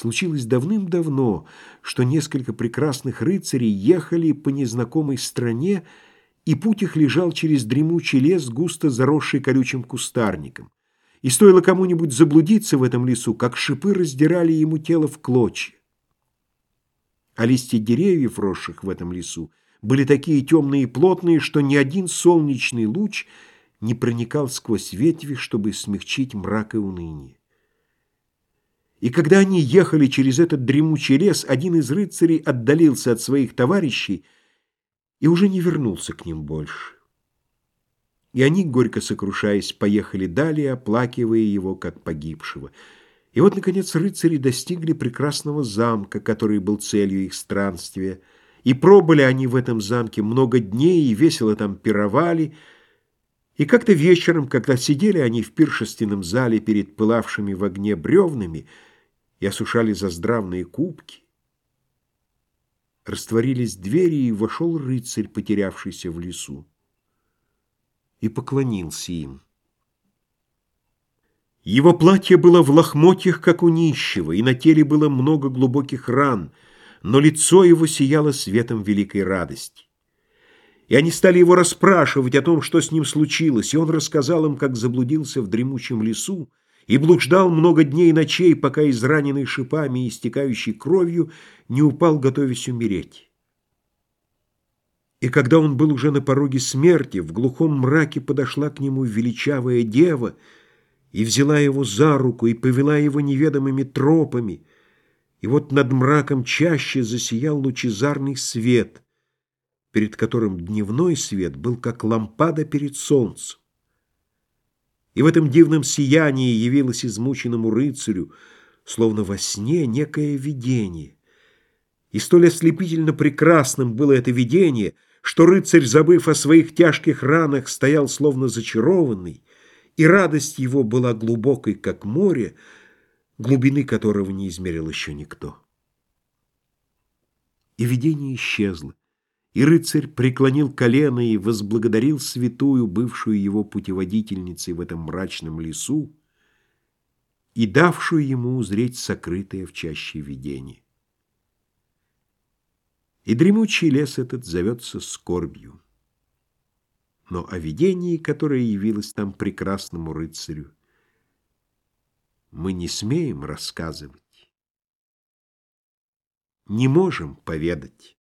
Случилось давным-давно, что несколько прекрасных рыцарей ехали по незнакомой стране, и путь их лежал через дремучий лес, густо заросший колючим кустарником. И стоило кому-нибудь заблудиться в этом лесу, как шипы раздирали ему тело в клочья. А листья деревьев, росших в этом лесу, были такие темные и плотные, что ни один солнечный луч не проникал сквозь ветви, чтобы смягчить мрак и уныние. И когда они ехали через этот дремучий лес, один из рыцарей отдалился от своих товарищей и уже не вернулся к ним больше. И они, горько сокрушаясь, поехали далее, оплакивая его как погибшего. И вот, наконец, рыцари достигли прекрасного замка, который был целью их странствия. И пробыли они в этом замке много дней, и весело там пировали. И как-то вечером, когда сидели они в пиршественном зале перед пылавшими в огне бревнами, и осушали заздравные кубки. Растворились двери, и вошел рыцарь, потерявшийся в лесу, и поклонился им. Его платье было в лохмотьях, как у нищего, и на теле было много глубоких ран, но лицо его сияло светом великой радости. И они стали его расспрашивать о том, что с ним случилось, и он рассказал им, как заблудился в дремучем лесу, и блуждал много дней и ночей, пока израненный шипами и истекающий кровью не упал, готовясь умереть. И когда он был уже на пороге смерти, в глухом мраке подошла к нему величавая дева и взяла его за руку и повела его неведомыми тропами, и вот над мраком чаще засиял лучезарный свет, перед которым дневной свет был как лампада перед солнцем. И в этом дивном сиянии явилось измученному рыцарю, словно во сне, некое видение. И столь ослепительно прекрасным было это видение, что рыцарь, забыв о своих тяжких ранах, стоял словно зачарованный, и радость его была глубокой, как море, глубины которого не измерил еще никто. И видение исчезло. И рыцарь преклонил колено и возблагодарил святую, бывшую его путеводительницей в этом мрачном лесу, и давшую ему узреть сокрытое в чаще видение. И дремучий лес этот зовется скорбью. Но о видении, которое явилось там прекрасному рыцарю, мы не смеем рассказывать, не можем поведать.